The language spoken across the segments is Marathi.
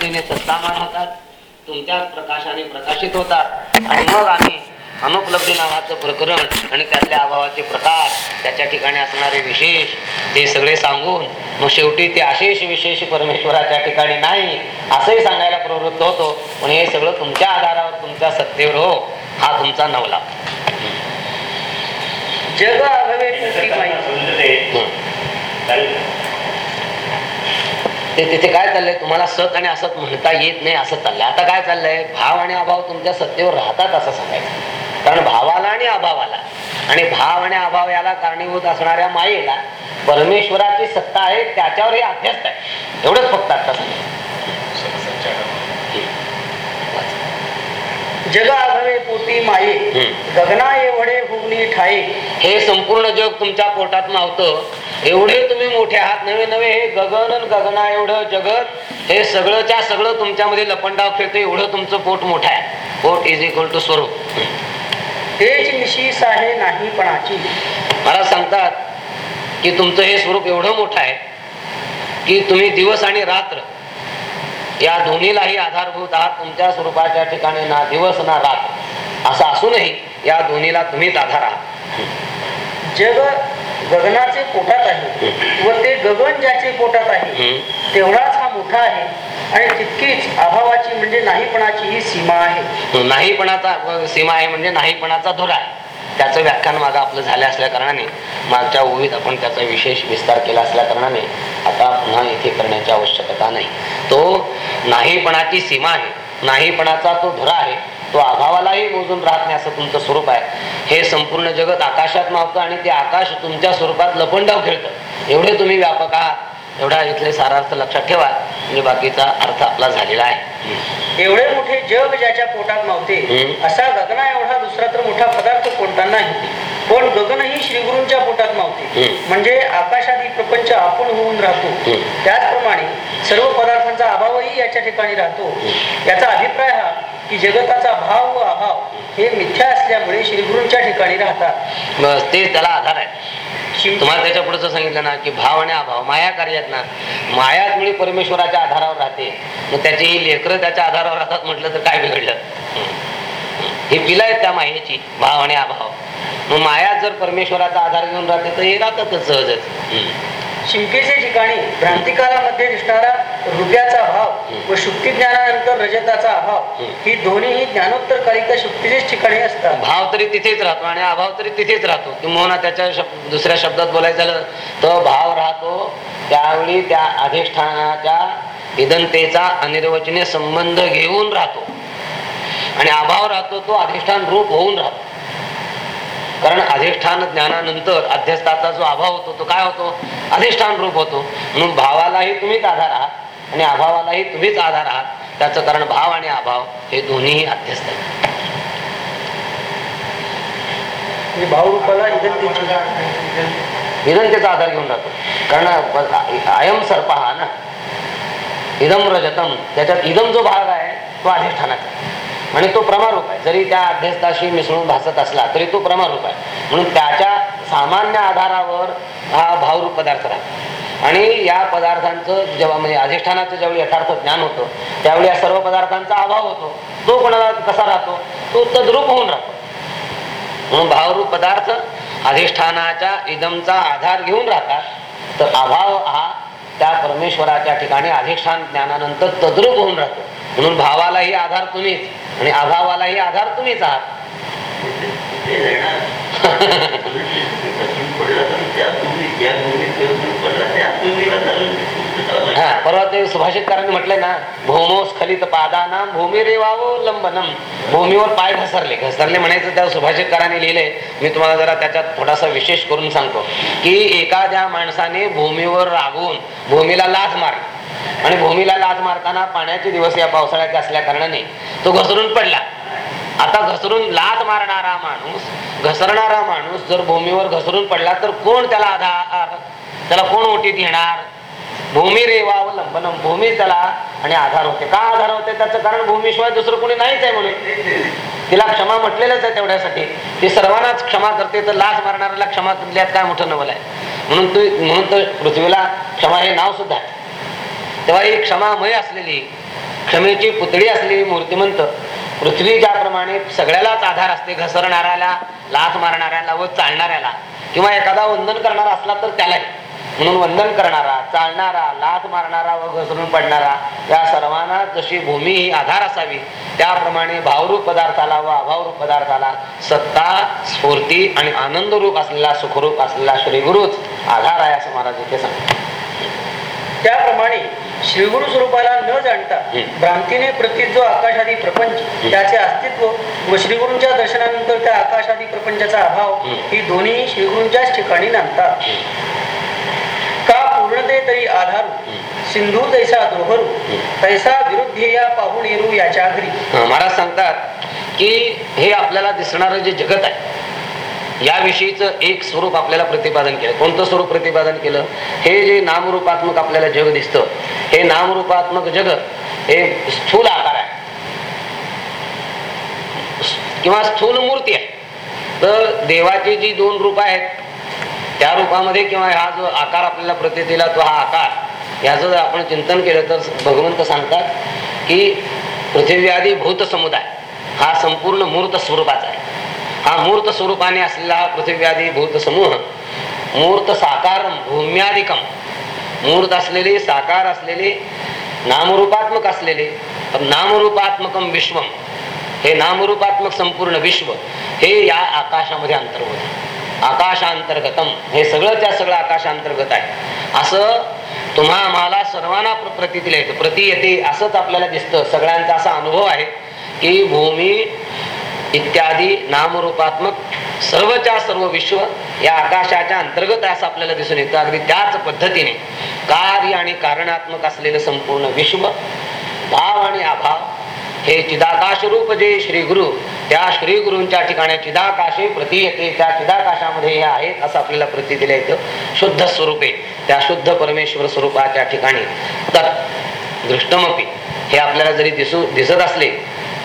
पद्धतीने सत्तामान होतात तुमच्याच प्रकाशाने प्रकाशित होतात. आणि मग आम्ही अनुपलब्धी नावाचं प्रकरण आणि त्यातल्या अभावाचे प्रकार त्याच्या ठिकाणी असणारे विशेष ते सगळे सांगून मग शेवटी ते अशेष विशेष परमेश्वराच्या ठिकाणी नाही असंही सांगायला प्रवृत्त होतो. पण हे सगळं तुमच्या आधारावर तुमच्या सत्तेवर हो हा तुमचा नवला. जग माई ते तिथे काय चाललंय? तुम्हाला सत आणि असत म्हणता येत नाही असं चाललंय. आता काय चाललंय? भाव आणि अभाव तुमच्या सत्तेवर राहतात असं सांगायचं. कारण भावाला आणि अभावाला. आणि भाव आणि अभाव याला कारणीभूत असणाऱ्या मायेला परमेश्वराची सत्ता आहे त्याच्यावर हे अभ्यस्त आहे. एवढंच फक्त आता जग आघवे पोटी माये. हम्म. गगना एवढे भुगनी ठाये. हे संपूर्ण जग तुमच्या पोटात मावतं. एवढे तुम्ही मोठे आहात नवे नवे हे गगन गगना एवढं जगत हे सगळंच्या सगळं तुमच्यामध्ये लपंडाव खेळतं एवढं तुमचं पोट मोठं आहे. पोट इज इक्वल टू स्वरूप. हेच निशीस आहे नाही पणाची. मला सांगतात की तुमचं हे स्वरूप एवढं मोठं आहे की तुम्ही दिवस आणि रात्र या दोन्हीलाही आधारभूत आहात. तुमच्या स्वरूपाच्या ठिकाणी ना दिवस ना रात्र. असं असूनही या दोन्हीला तुम्हीच आधार आहात. जग गगनाचे पोटात आहे. व ते गगन ज्याचे पोटात आहे. तेवढाच हा मोठा आहे. आणि तितकीच अभावाची म्हणजे नाहीपणाची ही सीमा आहे. नाहीपणाचा सीमा आहे म्हणजे नाहीपणाचा धुरा आहे. त्याचं व्याख्यान मागं आपलं झालं असल्या कारणाने मागच्या ओवीत आपण त्याचा विशेष विस्तार केला असल्या कारणाने आता पुन्हा इथे करण्याची आवश्यकता नाही. तो नाहीपणाची सीमा आहे. नाहीपणाचा तो धुरा आहे. तो अभावालाही मोजून राहत नाही असं तुमचं स्वरूप आहे. हे संपूर्ण जगत आकाशात मावतं आणि ते आकाश तुमच्या स्वरूपात लपंडाव खेळतं. एवढे तुम्ही व्यापक आहात. एवढा इथले सारार्थ लक्षात ठेवा. म्हणजे बाकीचा अर्थ आपला झालेला आहे. एवढे मोठे जग ज्याच्या पोटात मावते. असा गगना एवढा दुसरा तर मोठा पदार्थ कोणता नाही. पण गगनही श्रीगुरूंच्या पोटात मावते. म्हणजे आकाशात ही प्रपंच आपण होऊन राहतो. त्याचप्रमाणे सर्व पदार्थांचा अभावही याच्या ठिकाणी राहतो. याचा अभिप्राय हा की जगताचा भाव व अभाव हे मिथ्या असल्यामुळे श्रीगुरूंच्या ठिकाणी राहतात. बस ते त्याला आधार आहे. तुम्हाला त्याच्या पुढचं सांगितलं ना की भाव आणि अभाव माया कार्यात ना मायाच मुळे परमेश्वराच्या आधारावर राहते. मग त्याची ही लेकरं त्याच्या आधारावर राहतात म्हटलं तर काय बिघडलं? हे पिला आहेत त्या मायेची भाव आणि अभाव. मग माया जर परमेश्वराचा आधार घेऊन राहते तर हे राहतातच सहजच. शिंकेचे ठिकाणी भ्रांतिकालामध्ये दिसणारा रुपयाचा भाव व शुक्ती ज्ञानानंतर रजताचा अभाव. ही दोन्ही ज्ञानोत्तर कालिका शुक्तीचेच ठिकाणी असतात. भाव तरी तिथेच राहतो आणि अभाव तरी तिथेच राहतो. किंवा त्याच्या शब्द दुसऱ्या शब्दात बोलायचं झालं तर भाव राहतो त्यावेळी त्या अधिष्ठानाच्या इदंतेचा अनिर्वचनीय संबंध घेऊन राहतो. आणि अभाव राहतो तो अधिष्ठान रूप होऊन राहतो. कारण अधिष्ठान ज्ञानानंतर अध्यस्थाचा जो अभाव होतो तो काय होतो? अधिष्ठान रूप होतो. म्हणून भावालाही तुम्हीच आधार आहात. आणि अभावालाही तुम्हीच आधार आहात. त्याचं कारण भाव आणि अभाव हे दोन्हीही अध्यस्त आहेत. म्हणजे भावरूपाला विनंतीचा. आधार घेऊन राहतो. कारण अयम सर्प हा ना. इदम रजतम. त्याच्यात इदम जो भाग आहे तो अधिष्ठानाचा आणि तो प्रमारूप आहे. जरी त्या अध्यस्थाशी मिसळून भासत असला तरी तो प्रमारूप आहे. म्हणून त्याच्या सामान्य आधारावर हा भावरूप पदार्थ राहतो. आणि या पदार्थांचं जेव्हा म्हणजे अधिष्ठानाचं ज्यावेळी यथार्थ ज्ञान होतं त्यावेळी या सर्व पदार्थांचा अभाव होतो. तो कोणाला कसा राहतो? तो तद्रूप होऊन राहतो. म्हणून भावरूप पदार्थ अधिष्ठानाच्या इदमचा आधार घेऊन राहतात. तर अभाव हा त्या परमेश्वराच्या ठिकाणी अधिष्ठान ज्ञानानंतर तद्रूप होऊन राहतो. म्हणून भावालाही आधार तुम्हीच आणि अभावालाही आधार तुम्हीच आहात. खरं ते सुभाषितकारांनी म्हटलंय ना भौमोस खलित पादाना भूमी रेवावो लंबनम. भूमीवर पाय घसरले. घसरले म्हणायचं त्या सुभाषितकारांनी लिहिले मी तुम्हाला जरा त्याच्यात थोडासा विशेष करून सांगतो. की एखाद्या माणसाने भूमीवर रागून भूमीला लाच मारली. आणि भूमीला लाच मारताना पाण्याचे दिवस या पावसाळ्याचे असल्या कारणाने तो घसरून पडला. आता घसरून लाच मारणारा माणूस घसरणारा माणूस जर भूमीवर घसरून पडला तर कोण त्याला आधार त्याला कोण ओटीत घेणार? भूमी रेवावलंबनम भूमी त्याला आणि आधार होते. का आधार होते? त्याचं कारण भूमीशिवाय दुसरं कोणी नाहीच आहे म्हणून. तिला क्षमा म्हटलेलंच आहे तेवढ्यासाठी. ती सर्वांनाच क्षमा करते तर लाच मारणाऱ्याला क्षमा दिल्यात काय मोठं नवल आहे. म्हणून तू म्हणून तर पृथ्वीला क्षमा हे नाव सुद्धा आहे. तेव्हा ही क्षमामय असलेली क्षमेची पुतळी असलेली मूर्तिमंत पृथ्वी ज्याप्रमाणे सगळ्यालाच आधार असते घसरणाऱ्याला लाच मारणाऱ्याला व चालणाऱ्याला किंवा एखादा वंदन करणारा असला तर त्यालाही. म्हणून वंदन करणारा चालणारा लाथ मारणारा व घसरून पडणारा या सर्वांना जशी भूमी ही आधार असावी त्याप्रमाणे भावरूप पदार्थाला व अभावरूप पदार्थाला सत्ता स्फूर्ती आणि आनंद रूप असलेला सुखरूप असलेला श्रीगुरुच आधार आहे असं महाराज इथे सांगतात त्याप्रमाणे श्रीगुरु स्वरूपाला न जाणता. भ्रांतीने प्रतीत जो आकाशादी प्रपंच त्याचे अस्तित्व व श्रीगुरूंच्या दर्शनानंतर त्या आकाशादी प्रपंचाचा अभाव. ही दोन्ही श्रीगुरूंच्याच ठिकाणी नांदतात का तरी आधारू सिंधू तैसा दोहरू तैसा विरुद्धेया पाहून येरू याच्या घरी महाराज सांगतात की हे आपल्याला दिसणारं जे जगत आहे याविषयीच एक स्वरूप आपल्याला प्रतिपादन केलं. कोणतं स्वरूप प्रतिपादन केलं? हे जे नामरूपात्मक आपल्याला जग दिसतं हे नामरूपात्मक जग हे स्थूल आकार आहे. किंवा स्थूल मूर्ती आहे. तर देवाची जी दोन रूप आहेत त्या रूपामध्ये किंवा हा जो आकार आपल्याला प्रतीला तो हा आकार याचं जर आपण चिंतन केलं तर भगवंत सांगतात की पृथ्वी आदी भूत समुदाय हा संपूर्ण मूर्त स्वरूपाचा आहे. हा मूर्त स्वरूपाने असलेला हा पृथ्वी आदी भूत समूह मूर्त साकार भूम्याधिकम मूर्त असलेली साकार असलेली नामरूपात्मक असलेले नामरूपात्मकम विश्वम. हे नामरूपात्मक संपूर्ण विश्व हे या आकाशामध्ये अंतर्गत आहे. आकाशांतर्गतम. हे सगळंच्या सगळं आकाशांतर्गत आहे. असं तुम्हा आम्हाला सर्वांना प्रतीतील प्रतीतीला येतं प्रती येते असंच आपल्याला दिसतं. सगळ्यांचा असा अनुभव आहे की भूमी इत्यादी नामरूपात्मक सर्वच्या सर्व विश्व या आकाशाच्या अंतर्गत असं आपल्याला दिसून येतं. अगदी त्याच पद्धतीने कार्य आणि कारणात्मक असलेलं संपूर्ण विश्व भाव आणि अभाव हे चिदाकाश रूप जे श्री गुरु त्या श्री गुरूंच्या ठिकाणी चिदाकाशे प्रती येते. त्या चिदाकाशामध्ये हे आहेत असं आपल्याला प्रती दिलं येतं. शुद्ध स्वरूपे. त्या शुद्ध परमेश्वर स्वरूपाच्या ठिकाणी. तर दृष्टमपी हे आपल्याला जरी दिसू दिसत असले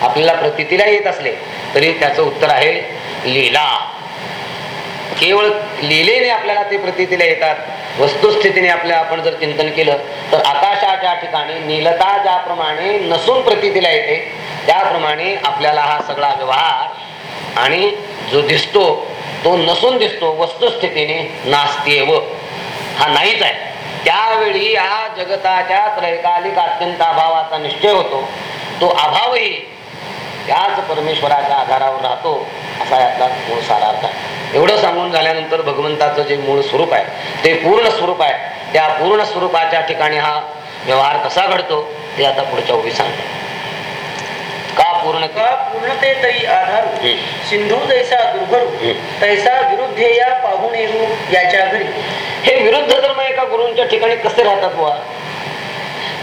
आपल्याला प्रतितीला येत असले तरी त्याचं उत्तर आहे लीला. केवळ लिहिलेने आपल्याला ते प्रतितीला येतात. वस्तुस्थितीने आपल्या आपण जर चिंतन केलं तर आकाशाच्या ठिकाणी नीलता ज्याप्रमाणे नसून प्रतीला येते त्याप्रमाणे आपल्याला हा सगळा व्यवहार आणि जो दिसतो तो नसून दिसतो वस्तुस्थितीने नास्तेव हा नाहीच आहे. त्यावेळी या जगताच्या त्रैकालिक अत्यंत अभावाचा निश्चय होतो. तो अभावही त्याच परमेश्वराच्या आधारावर राहतो असा यातला मूळ सारार्थ आहे. एवढं सांगून झाल्यानंतर भगवंताचं जे मूळ स्वरूप आहे ते पूर्ण स्वरूप आहे. त्या पूर्ण स्वरूपाच्या ठिकाणी हा व्यवहार कसा घडतो ते आता पुढच्या उभी सांगतो. का पूर्ण का पूर्णते तरी आधारू. सिंधू तैसा दुर्भरू. तैसा विरुद्धेया पाहून येरू याच्या घरी. हे विरुद्ध धर्म एका गुरूंच्या ठिकाणी कसे राहतात बुवा?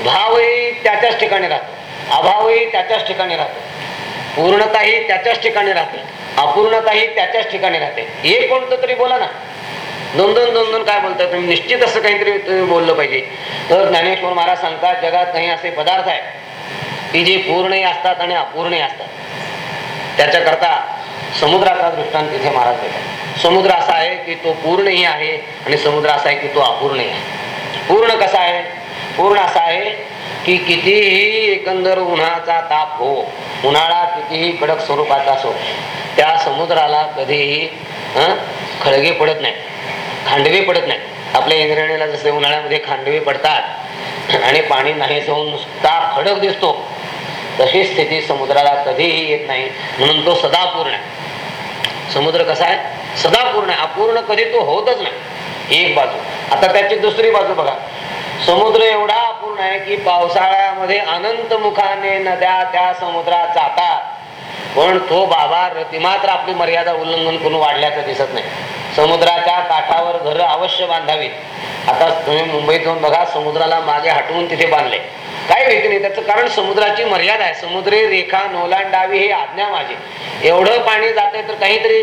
भावही त्याच्याच ठिकाणी राहतो अभावही त्याच्याच ठिकाणी राहतो पूर्णताही त्याच्याच ठिकाणी राहते. अपूर्णताही त्याच्याच ठिकाणी राहते. हे कोणतं तरी बोला ना. दोन दोन दोन दोन काय बोलतात तुम्ही? निश्चित असं काहीतरी तुम्ही बोललं पाहिजे. तर ज्ञानेश्वर महाराज सांगतात जगात काही असे पदार्थ आहेत की जे पूर्णही असतात आणि अपूर्णही असतात. त्याच्याकरता समुद्राचा दृष्टांत तिथे महाराज देतात. समुद्र असा आहे की तो पूर्णही आहे आणि समुद्र असा आहे की तो अपूर्णही आहे. पूर्ण कसा आहे? पूर्ण असा आहे की कितीही एकंदर उन्हाचा ताप हो उन्हाळा कितीही कडक स्वरूपाचा असो त्या समुद्राला कधीही हं, खळगे पडत नाही खांडवे पडत नाही. आपल्या इंद्रणीला जसे उन्हाळ्यामध्ये खांडवे पडतात आणि पाणी नाही जाऊन नुसता खडक दिसतो तशी स्थिती समुद्राला कधीही येत नाही. म्हणून तो सदा पूर्ण आहे. समुद्र कसा आहे? सदा पूर्ण आहे. अपूर्ण कधी तो होतच नाही. एक बाजू. आता त्याची दुसरी बाजू बघा. समुद्र एवढा अपूर्ण आहे की पावसाळ्यामध्ये अनंत मुखाने नद्या त्या समुद्रात जातात. पण तो बाबा रतिमात्र आपली मर्यादा उल्लंघन करून वाढल्याचं दिसत नाही. समुद्राच्या काठावर घर अवश्य बांधावीत. आता तुम्ही मुंबईत जाऊन बघा समुद्राला मागे हटवून तिथे बांधले. काही भीती नाही. त्याचं कारण समुद्राची मर्यादा आहे. समुद्री रेखा नोलांडावी ही आज्ञा माझी. एवढं पाणी जाते तर काहीतरी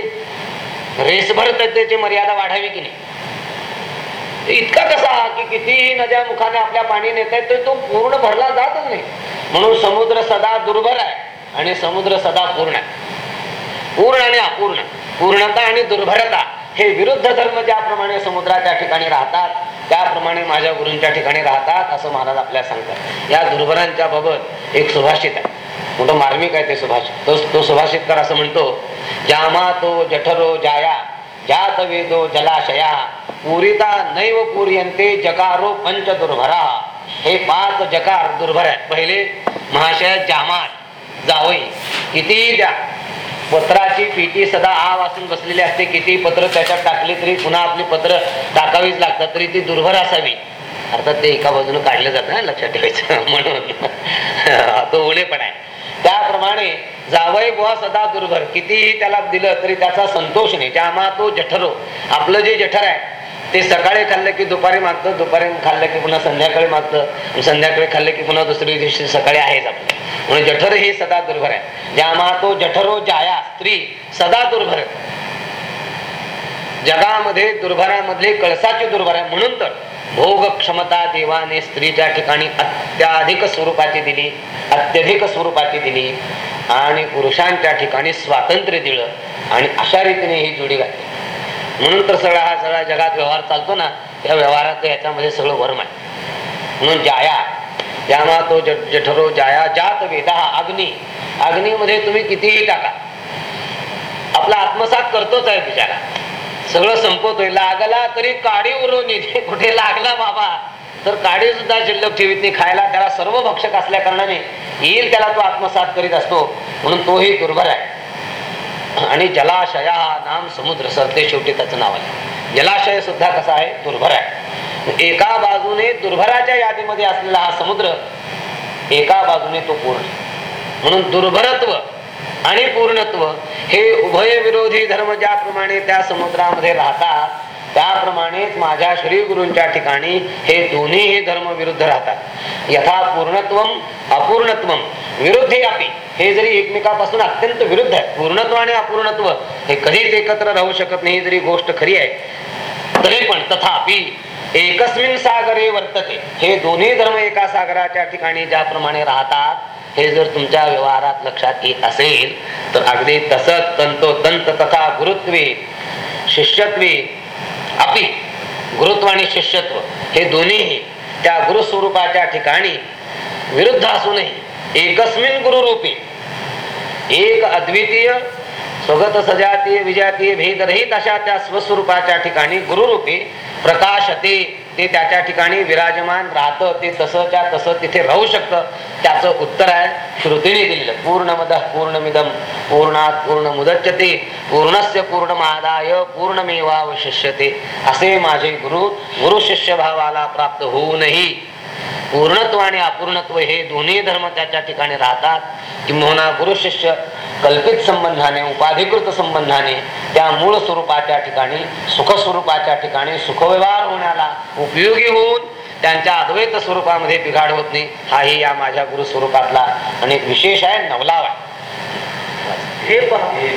रेसभर त्याची मर्यादा वाढावी की नाही? इतका कसा की कितीही नद्या मुखाने आपल्या पाणी नेत आहेत तर तो पूर्ण भरला जातच नाही. म्हणून समुद्र सदा दुर्भर आहे आणि समुद्र सदा पूर्ण आहे. पूर्ण आणि अपूर्ण. पूर्णता आणि दुर्भरता हे विरुद्ध धर्म ज्याप्रमाणे समुद्राच्या ठिकाणी राहतात त्याप्रमाणे माझ्या गुरूंच्या ठिकाणी राहतात असं महाराज आपल्याला सांगतात. या दुर्भरांच्या बाबत एक सुभाषित आहे. मोठं मार्मिक आहे ते सुभाषित तो तो सुभाषितकार असं म्हणतो जामा तो जठरो जाया जात वेदो जलाशया पुरिता नैव पुर्यंते जकारो पंच दुर्भरा हे पाच जकार दुर्भर आहेत. पहिले महाशय जामात जावई किती द्या. पत्राची पेटी सदा आ वाचून बसलेली असते. किती पत्र त्याच्यात टाकली तरी पुन्हा आपली पत्र टाकावीच लागतात तरी ती दुर्भर असावी. अर्थात ते एका बाजूने काढलं जातं ना लक्षात ठेवायचं. म्हणून. तो उणेपण आहे. त्याप्रमाणे जावई बुवा सदा दुर्भर. कितीही त्याला दिलं तरी त्याचा संतोष नाही. त्यामा तो जठरो. आपलं जे जठर आहे ते सकाळी खाल्लं की दुपारी मागतं दुपारी खाल्लं की पुन्हा संध्याकाळी मागतं आणि संध्याकाळी खाल्लं की पुन्हा दुसऱ्या दिवशी सकाळी आहेच आपलं म्हणून जठर हे सदा दुर्भर आहे. ज्यामा तो जठरो जाया स्त्री सदा दुर्भर जगामध्ये दुर्भरामधले कळसाची दुर्भर आहे. म्हणून तर भोग क्षमता देवाने स्त्रीच्या ठिकाणी अत्याधिक स्वरूपाची दिली अत्यधिक स्वरूपाची दिली आणि पुरुषांच्या ठिकाणी स्वातंत्र्य दिलं आणि अशा रीतीने ही जोडी घातली. म्हणून तर सगळा हा सगळा जगात व्यवहार चालतो ना त्या व्यवहारात याच्यामध्ये सगळं वर्म आहे. म्हणून जाया त्यामा तो जठरो जाया जात वेदा अग्नी. अग्नीमध्ये तुम्ही कितीही टाका. आपला आत्मसात करतोच आहे बिचारा. सगळं संपवतोय. लागला तरी काडी उरवून कुठे लागला बाबा? तर काडी सुद्धा शिल्लक ठेवीत नाही. खायला त्याला सर्व भक्षक असल्या कारणाने येईल त्याला तो आत्मसात करीत असतो. म्हणून तोही दुर्भर आहे. आणि जलाशया हा नाम समुद्र सरते शेवटी त्याचं नाव आहे. जलाशय सुद्धा कसा आहे? दुर्भर आहे. एका बाजूने दुर्भराच्या यादीमध्ये असलेला हा समुद्र एका बाजूने तो पूर्ण. म्हणून दुर्भरत्व आणि पूर्णत्व हे उभय विरोधी धर्म ज्याप्रमाणे त्या समुद्रामध्ये राहतात त्याप्रमाणेच माझ्या श्री गुरूंच्या ठिकाणी हे दोन्ही धर्म विरुद्ध राहतात. यथा पूर्णत्वम अपूर्णत्वम विरुद्धी आपी हे जरी एकमेकापासून अत्यंत विरुद्ध आहे पूर्णत्व आणि अपूर्णत्व हे कधीच एकत्र राहू शकत नाही जरी गोष्ट खरी आहे तरी पण तथापि एकस्मिन सागरे वर्तते. हे दोन्ही धर्म एका सागराच्या ठिकाणी ज्याप्रमाणे राहतात हे जर तुमच्या व्यवहारात लक्षात येत असेल तर अगदी तसंच तंतोतंत तथा गुरुत्वे शिष्यत्वे अपि गुरुत्व आणि शिष्यत्व हे दोन्हीही त्या गुरुस्वरूपाच्या ठिकाणी विरुद्ध असूनही एकस्मिन गुरुरूपी। एक अद्वितीय स्वगत सजातीय विजातीय भेदरहित अशा त्या स्वस्वरूपाच्या ठिकाणी गुरुरूपी प्रकाशते. ते त्याच्या ठिकाणी विराजमान राहतं. ते तसंच्या तसं तिथे राहू शकतं. त्याचं उत्तर आहे श्रुतीने दिलेलं. पूर्णमद पूर्णमिदम पूर्णात पूर्ण मुदच्यते पूर्णस्य पूर्णमादाय पूर्णमेवावशिष्यते. असे माझे गुरु गुरु शिष्य भावाला प्राप्त होऊनही पूर्णत्व आणि अपूर्णत्व हे दोन्ही धर्म त्याच्या ठिकाणी राहतात. किंवा गुरु शिष्य कल्पित संबंधाने उपाधिकृत संबंधाने त्या मूळ स्वरूपाच्या ठिकाणी सुख स्वरूपाच्या ठिकाणी सुखव्यवहार होण्याला उपयोगी होऊन त्यांच्या अद्वैत स्वरूपामध्ये बिघाड होत नाही. हाही या माझ्या गुरु स्वरूपातला आणि विशेष आहे नवलाव आहे. हे पहा हे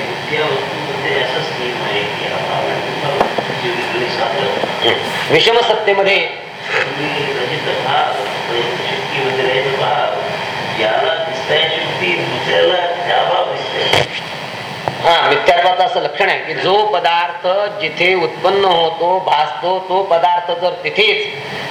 हा मिथ्यात्वाचं असं लक्षण आहे की जो पदार्थ जिथे उत्पन्न होतो भासतो तो पदार्थ जर तिथेच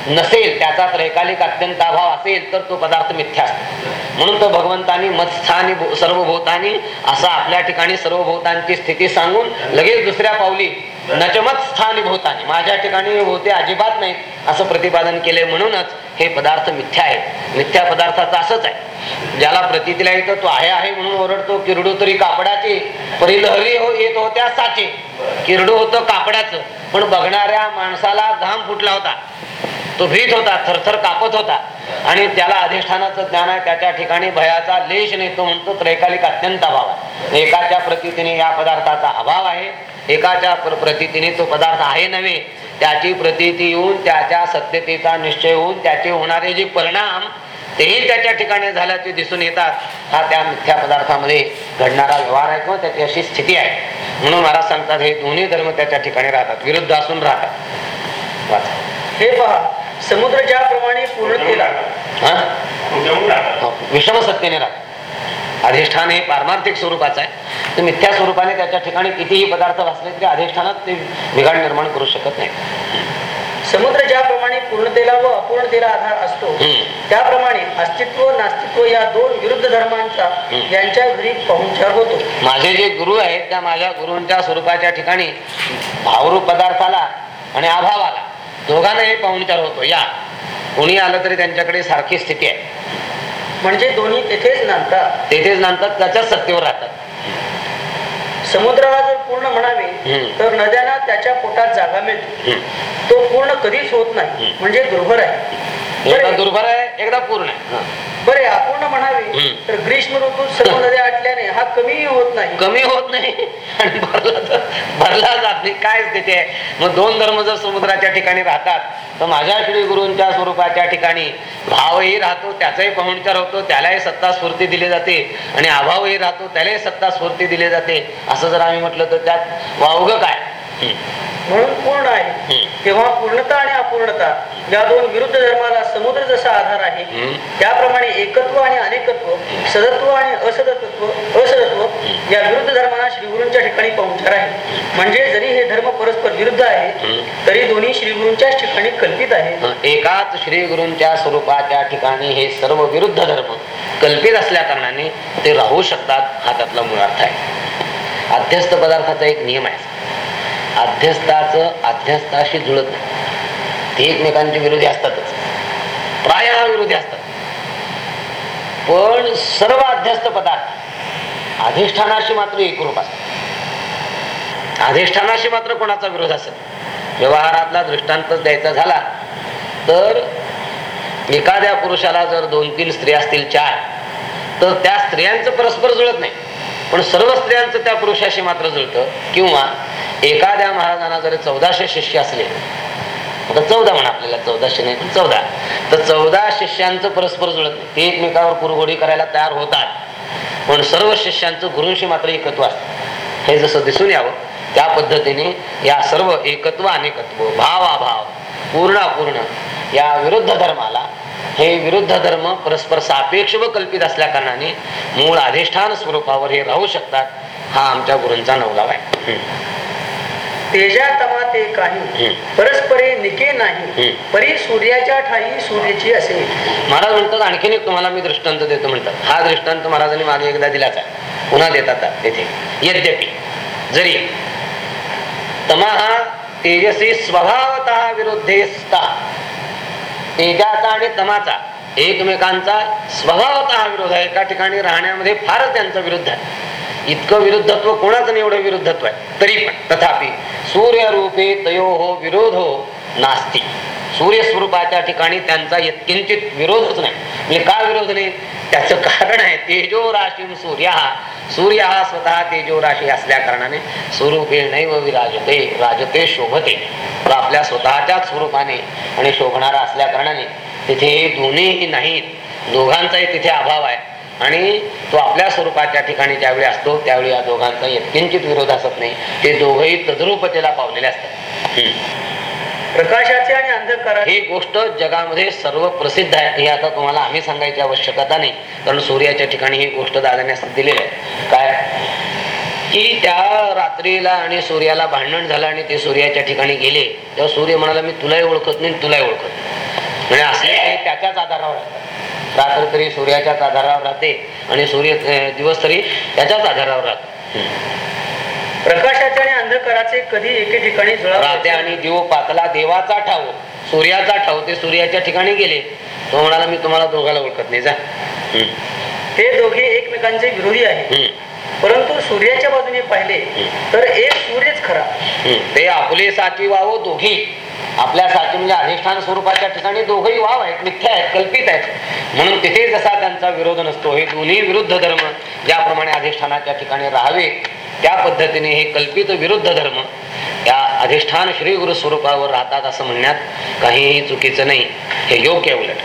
नसेल त्याचा त्रैकालिक अत्यंत अभाव असेल तर तो पदार्थ मिथ्या असतो. म्हणून तो भगवंतानी मत्स्थानी भू- सर्व भूतानी असं आपल्या ठिकाणी सर्व भूतांची स्थिती सांगून लगेच दुसऱ्या पावली नचमत स्थानी भूतानी माझ्या ठिकाणी होते अजिबात नाही असं प्रतिपादन केले म्हणूनच हे पदार्थ मिथ्या आहेत. मिथ्या पदार्थाचं असंच आहे. ज्याला प्रतीला येतो तो आहे आहे म्हणून ओरडतो. किरडू तरी कापडाचे. परिलहरी हो येत होत्या साचे. किरडू होतं कापडाचं. पण बघणाऱ्या माणसाला घाम फुटला होता. तो भीत होता थरथर कापत होता. आणि त्याला अधिष्ठानाचं ज्ञान आहे त्याच्या ठिकाणी भयाचा लेश नाही तो म्हणतो त्रैकालिक अत्यंत अभाव आहे. एकाच्या प्रतीने या पदार्थाचा अभाव आहे. एकाच्या प्रतीतीने प्रतीने तो पदार्थ आहे नव्हे. त्याची प्रतीती येऊन त्याच्या सत्यतेचा निश्चय होऊन त्याचे होणारे जे परिणाम तेही त्याच्या ठिकाणी झाल्याचे दिसून येतात. हा त्या मिथ्या पदार्थामध्ये घडणारा व्यवहार आहे किंवा त्याची अशी स्थिती आहे. म्हणून महाराज सांगतात हे दोन्ही धर्म त्याच्या ठिकाणी राहतात विरुद्ध असून राहतात. हे पहा समुद्र ज्याप्रमाणे पूर्णतेला हा? राहतात. हो, विषम सत्तेने राहत अधिष्ठान हे पारमार्थिक स्वरूपाचं आहे. तर मिथ्या स्वरूपाने त्याच्या ठिकाणी कितीही पदार्थ वाचले तरी अधिष्ठानात ते बिघाड निर्माण करू शकत नाही समुद्र ज्याप्रमाणे पूर्णतेला व अपूर्णतेला आधार असतो. त्याप्रमाणे अस्तित्व नास्तित्व या दोन विरुद्ध धर्मांचा. यांच्या घरी पाहुणचार होतो. माझे जे गुरु आहेत त्या माझ्या गुरूंच्या स्वरूपाच्या ठिकाणी भावरूप पदार्थाला आणि अभावाला दोघांनाही पाहुणचार होतो. या. कोणी आलं तरी त्यांच्याकडे सारखी स्थिती आहे. म्हणजे दोन्ही तेथेच नांदतात. तेथेच नंतर त्याच्याच सत्तेवर राहतात. समुद्राला पूर्ण म्हणावे. तर नद्यांना त्याच्या पोटात जागा मिळते. तो पूर्ण कधीच होत नाही. म्हणजे दुर्भर आहे दुर्भर आहे एकदा पूर्ण आहे. बरे अपूर्ण म्हणावे. तर ग्रीष्म ऋतूत सर्व नद्या आटल्याने हा कमीही होत नाही. कमी होत नाही. आणि भरला तर भरला जात नाही. काय आहे मग दोन धर्म जर समुद्राच्या ठिकाणी राहतात तर माझ्या श्री गुरूंच्या स्वरूपाच्या ठिकाणी भावही राहतो त्याचाही पाहुणचार होतो त्यालाही सत्ता स्फूर्ती दिली जाते. आणि अभावही राहतो त्यालाही सत्ता स्फूर्ती दिली जाते. असं जर आम्ही म्हटलं तर त्यात वावगं काय. म्हणून पूर्ण आहे. तेव्हा पूर्णता आणि अपूर्णता या दोन विरुद्ध धर्माला समुद्र जसा आधार आहे. त्याप्रमाणे एकत्व आणि अनेकत्व सदत्व आणि असदत्व असदत्व या विरुद्ध धर्माला श्रीगुरूंच्या ठिकाणी पाहुणचार आहे म्हणजे जरी हे धर्म परस्पर विरुद्ध हम्म. तरी दोन्ही श्रीगुरूंच्याच ठिकाणी कल्पित आहेत हं, एकाच श्री गुरूंच्या स्वरूपाच्या ठिकाणी हे सर्व विरुद्ध धर्म कल्पित असल्या कारणाने ते राहू शकतात हा त्यातला मूळ अर्थ आहे अध्यस्त पदार्थाचा एक नियम आहे अध्यस्थाचं अध्यस्थाशी जुळत नाही. ते एकमेकांचे विरोधी असतातच. प्राय विरोधी असतात. पण सर्व अध्यस्त पदार्थ अधिष्ठानाशी मात्र एकरूप असतात. अधिष्ठानाशी मात्र कोणाचा विरोध असेल? व्यवहारातला दृष्टांतच द्यायचा झाला तर एखाद्या पुरुषाला जर दोन तीन स्त्रिया असतील चार तर त्या स्त्रियांचं परस्पर जुळत नाही. पण सर्व स्त्रियांचं त्या पुरुषाशी मात्र जुळतं. किंवा एखाद्या महाराजांना जर चौदाशे शिष्य असले चौदा म्हणा आपल्याला चौदाशे नाही पण चौदा. तर चौदा शिष्यांचं परस्पर जुळत नाही. ते एकमेकावर कुरघोडी करायला तयार होतात. पण सर्व शिष्यांचं गुरूंशी मात्र एकत्व असतं. हे जसं दिसून यावं त्या पद्धतीने या सर्व एकत्व अनेकत्व भावाभाव पूर्ण अपूर्ण या विरुद्ध धर्माला हे विरुद्ध धर्म परस्पर सापेक्ष व कल्पित असल्या कारणाने मूळ अधिष्ठान स्वरूपावर हे राहू शकतात हा आमच्या गुरूंचा नवलाव आहे हम्म. तेजा तमा ते काही हम्म. परस्परे निके नाही हम्म. परी सूर्याच्या ठाई सूर्याची असे महाराज म्हणतात आणखीन एक तुम्हाला मी दृष्टांत देतो म्हणतात हा दृष्टांत महाराजांनी मागे एकदा दिलाच आहे पुन्हा देतात तेथे यद्यपि जरी तमा हा तेजसी स्वभावत विरुद्धेस्ता तेजाचा आणि तमाचा एकमेकांचा स्वभावत विरोध आहे. एका ठिकाणी राहण्यामध्ये फारच त्यांचा विरुद्ध आहे. इतकं विरुद्धत्व कोणाचं नाही एवढं विरुद्धत्व आहे. तरी पण तथापि सूर्यरूपे तयो हो विरोधो नास्ती. सूर्य स्वरूपाच्या ठिकाणी त्यांचा यत्किंचित विरोधच नाही. म्हणजे का विरोध नाही? त्याचं कारण आहे तेजो राशी सूर्य. हा सूर्य हा स्वतः तेजो राशी असल्या कारणाने स्वरूपे नैव विराजते राजते शोभते. तो आपल्या स्वतःच्याच स्वरूपाने आणि शोभणारा असल्या कारणाने तिथे हे दोन्हीही नाहीत. दोघांचाही तिथे अभाव आहे. आणि तो आपल्या स्वरूपाच्या ठिकाणी ज्यावेळी असतो त्यावेळी या दोघांचा यत्किंचित विरोध असत नाही. ते दोघंही तद्रूपतेला पावलेले असतात. हम्म. प्रकाशाचे आणि अंधकार ही गोष्ट जगामध्ये सर्व प्रसिद्ध आहे. हे आता तुम्हाला आम्ही सांगायची आवश्यकता नाही. कारण सूर्याच्या ठिकाणी ही गोष्ट दादाने दिलेली आहे. काय? की त्या रात्रीला आणि सूर्याला भांडण झालं आणि ते सूर्याच्या ठिकाणी गेले तेव्हा सूर्य म्हणाला मी तुलाही ओळखत नाही तुलाही ओळखत म्हणजे असले काही त्याच्याच आधारावर राहतात रात्र तरी सूर्याच्याच आधारावर राहते आणि सूर्य दिवस तरी त्याच्याच आधारावर राहतो. प्रकाशाचे आणि अंधकाराचे कधी एके ठिकाणी राहते आणि दिव पातला देवाचा ठाव सूर्याचा ठाव ते सूर्याच्या ठिकाणी गेले. तो म्हणाला मी तुम्हाला दोघाला ओळखत नाही जा. ते दोघे एकमेकांचे विरोधी हम्म, परंतु सूर्याच्या बाजूने पाहिले तर एक सूर्यच खरा. ते आपले साची वाव दोघी. आपल्या साची म्हणजे अधिष्ठान स्वरूपाच्या ठिकाणी दोघही वाव आहेत मिथ्या आहेत कल्पित आहेत. म्हणून तिथे जसा त्यांचा विरोध नसतो हे दोन्ही विरुद्ध धर्म ज्याप्रमाणे अधिष्ठानाच्या ठिकाणी राहावे त्या पद्धतीने हे कल्पित विरुद्ध धर्म या अधिष्ठान श्री गुरु स्वरूपावर राहतात असं म्हणण्यात काहीही चुकीचं नाही. हे योग्य उलट.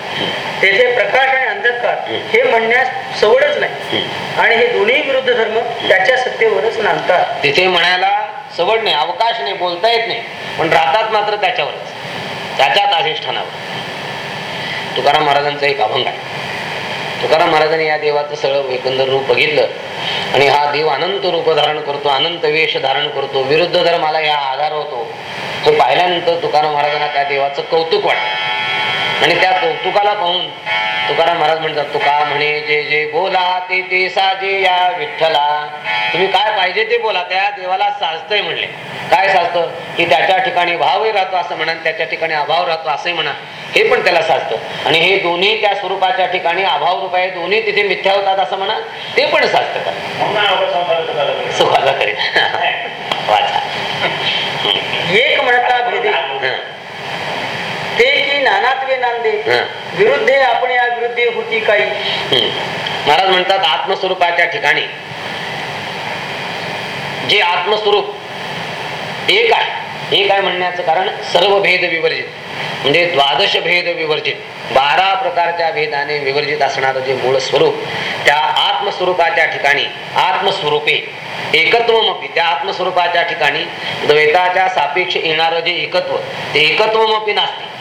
तेथे प्रकाश आणि अंधकार हे म्हणण्यास सवडच नाही. आणि हे दोन्ही विरुद्ध धर्म त्याच्या सत्तेवरच नांदतात. तिथे म्हणायला सवड नाही अवकाश नाही बोलता येत नाही. पण राहतात मात्र त्याच्यावरच त्याच्याच अधिष्ठानावर तुकाराम महाराजांचा एक अभंग आहे. तुकाराम महाराजांनी या देवाचं सगळं एकंदर रूप बघितलं. आणि हा देव अनंत रूप धारण करतो अनंत वेश धारण करतो विरुद्ध धर्माला या आधार होतो. हे पाहिल्यानंतर तुकाराम महाराजांना त्या देवाचं कौतुक वाटतं. आणि त्या कौतुकाला पाहून तुकाराम महाराज म्हणतात तुका म्हणे जे जे बोला ते ते साजे या विठ्ठला. तुम्ही काय पाहिजे ते बोला त्या देवाला साजतंय म्हणले. काय साजतं? की त्याच्या ठिकाणी भावही राहतो असं म्हणा त्याच्या ठिकाणी अभाव राहतो असंही म्हणा. हे पण त्याला साजतं. आणि हे दोन्ही त्या स्वरूपाच्या ठिकाणी अभाव रूप आहे दोन्ही तिथे मिथ्या होतात असं म्हणा ते पण साजतं का म्हणून आपण संपादन करायला सुखाचा करीत. वाचा. एक म्हणता भेदे. नानात्वे नांदे. हं. विरुद्धे आपण या विरुद्धे होती काही. हम्म. महाराज म्हणतात आत्मस्वरूपाच्या ठिकाणी. जे आत्मस्वरूप एक आहे एक आहे म्हणण्याचं कारण सर्व भेद विवर्जित. म्हणजे द्वादश भेद विवर्जित. बारा प्रकारच्या भेदाने विवर्जित असणारं जे मूळ स्वरूप त्या आत्मस्वरूपाच्या ठिकाणी आत्मस्वरूपे एकत्वमपी त्या आत्मस्वरूपाच्या ठिकाणी द्वैताच्या सापेक्ष येणारं जे एकत्व ते एकत्वमपी नसते.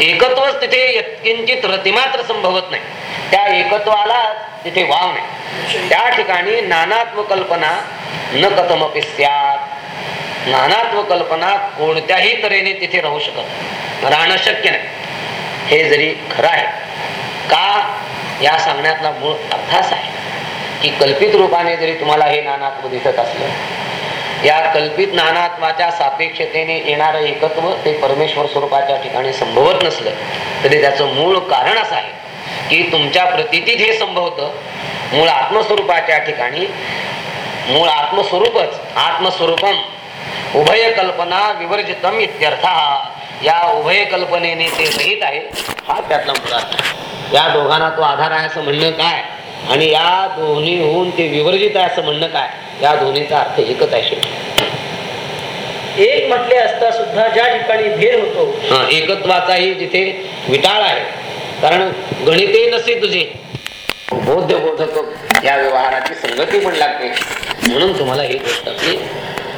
एकत्वच तिथे यत्किंचित रतिमात्र संभवत नाही. त्या एकत्वाला तिथे वाव नाही. त्या ठिकाणी नानात्व कल्पना न कथमपि स्यात. नानात्व कल्पना कोणत्याही तऱ्हेने तिथे राहू शकत राहणं शक्य नाही. हे जरी खरं आहे का या सांगण्यातला मूळ अर्थ आहे की कल्पित रूपाने जरी तुम्हाला हे नानात्व दिसत असलं या कल्पित नानात्माच्या सापेक्षतेने येणारं एकत्व ते परमेश्वर स्वरूपाच्या ठिकाणी संभवत नसलं तरी त्याचं मूळ कारण असं आहे की तुमच्या प्रतितीत हे संभवतं. मूळ आत्मस्वरूपाच्या ठिकाणी मूळ आत्मस्वरूपच आत्मस्वरूपम उभय कल्पना विवर्जितम इत्यर्थ या उभय कल्पनेने ते रहित आहे. हा त्यातला मुला या दोघांना तो आधार आहे असं म्हणणं काय? आणि या दोन्ही होऊन ते विवर्जित आहे असं म्हणणं काय? या दोन्हीचा अर्थ एकच आहे शेवटी. एक म्हटले असता सुद्धा ज्या ठिकाणी भेद होतो हा एकत्वाचाही जिथे विटाळ आहे. कारण गणिते नसे तुझे. बौद्ध बोधक या व्यवहाराची संगती पण लागते. म्हणून तुम्हाला ही गोष्ट आपली